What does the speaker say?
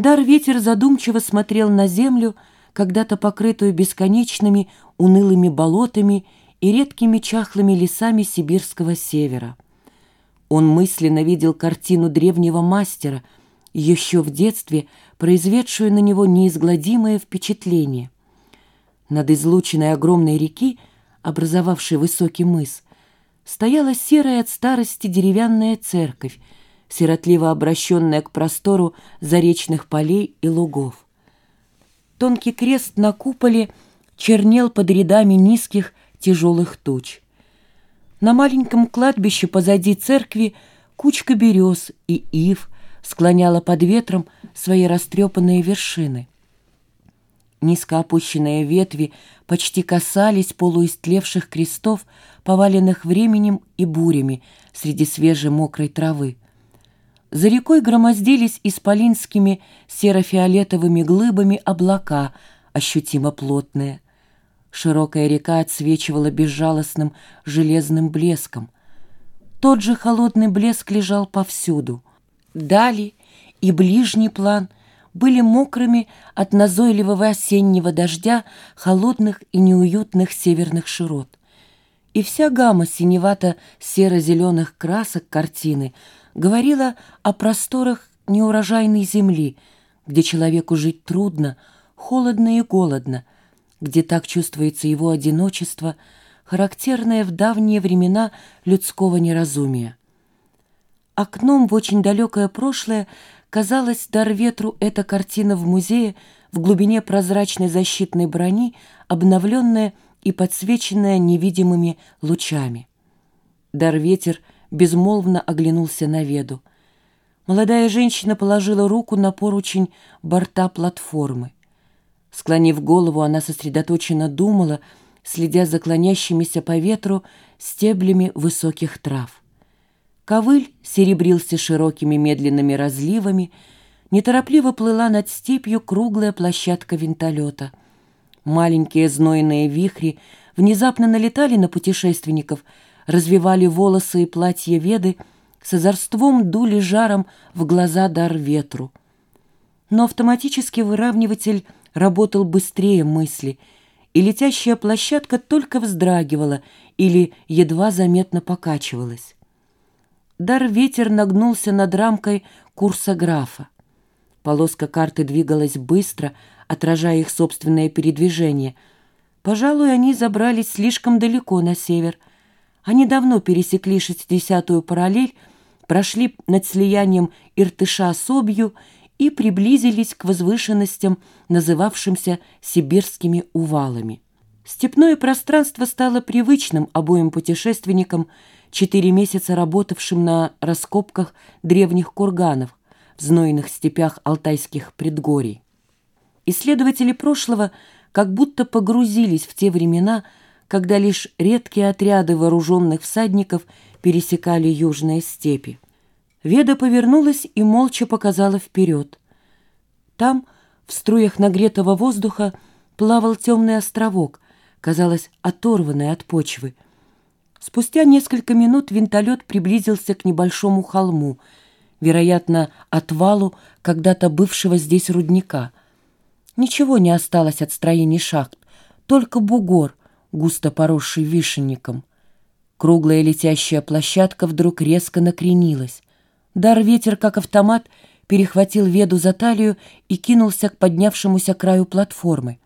Дар-ветер задумчиво смотрел на землю, когда-то покрытую бесконечными унылыми болотами и редкими чахлыми лесами сибирского севера. Он мысленно видел картину древнего мастера, еще в детстве произведшую на него неизгладимое впечатление. Над излученной огромной реки, образовавшей высокий мыс, стояла серая от старости деревянная церковь, сиротливо обращенная к простору заречных полей и лугов. Тонкий крест на куполе чернел под рядами низких тяжелых туч. На маленьком кладбище позади церкви кучка берез и ив склоняла под ветром свои растрепанные вершины. Низко опущенные ветви почти касались полуистлевших крестов, поваленных временем и бурями среди свежей мокрой травы. За рекой громоздились исполинскими серо-фиолетовыми глыбами облака, ощутимо плотные. Широкая река отсвечивала безжалостным железным блеском. Тот же холодный блеск лежал повсюду. Дали и ближний план были мокрыми от назойливого осеннего дождя холодных и неуютных северных широт. И вся гамма синевато-серо-зеленых красок картины — говорила о просторах неурожайной земли, где человеку жить трудно, холодно и голодно, где так чувствуется его одиночество, характерное в давние времена людского неразумия. Окном в очень далекое прошлое казалось дар ветру эта картина в музее в глубине прозрачной защитной брони, обновленная и подсвеченная невидимыми лучами. Дар ветер — безмолвно оглянулся на Веду. Молодая женщина положила руку на поручень борта платформы. Склонив голову, она сосредоточенно думала, следя за клонящимися по ветру стеблями высоких трав. Ковыль серебрился широкими медленными разливами, неторопливо плыла над степью круглая площадка винтолета. Маленькие знойные вихри внезапно налетали на путешественников — развивали волосы и платья Веды, с озорством дули жаром в глаза дар ветру. Но автоматический выравниватель работал быстрее мысли, и летящая площадка только вздрагивала или едва заметно покачивалась. Дар ветер нагнулся над рамкой курса графа. Полоска карты двигалась быстро, отражая их собственное передвижение. Пожалуй, они забрались слишком далеко на север — они давно пересекли шестидесятую параллель, прошли над слиянием Иртыша с Обью и приблизились к возвышенностям, называвшимся Сибирскими увалами. Степное пространство стало привычным обоим путешественникам, четыре месяца работавшим на раскопках древних курганов в знойных степях алтайских предгорий. Исследователи прошлого как будто погрузились в те времена, когда лишь редкие отряды вооруженных всадников пересекали южные степи. Веда повернулась и молча показала вперед. Там, в струях нагретого воздуха, плавал темный островок, казалось, оторванный от почвы. Спустя несколько минут винтолет приблизился к небольшому холму, вероятно, отвалу когда-то бывшего здесь рудника. Ничего не осталось от строений шахт, только бугор, густо поросший вишенником. Круглая летящая площадка вдруг резко накренилась. Дар-ветер, как автомат, перехватил Веду за талию и кинулся к поднявшемуся краю платформы.